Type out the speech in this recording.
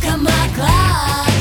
come on, across.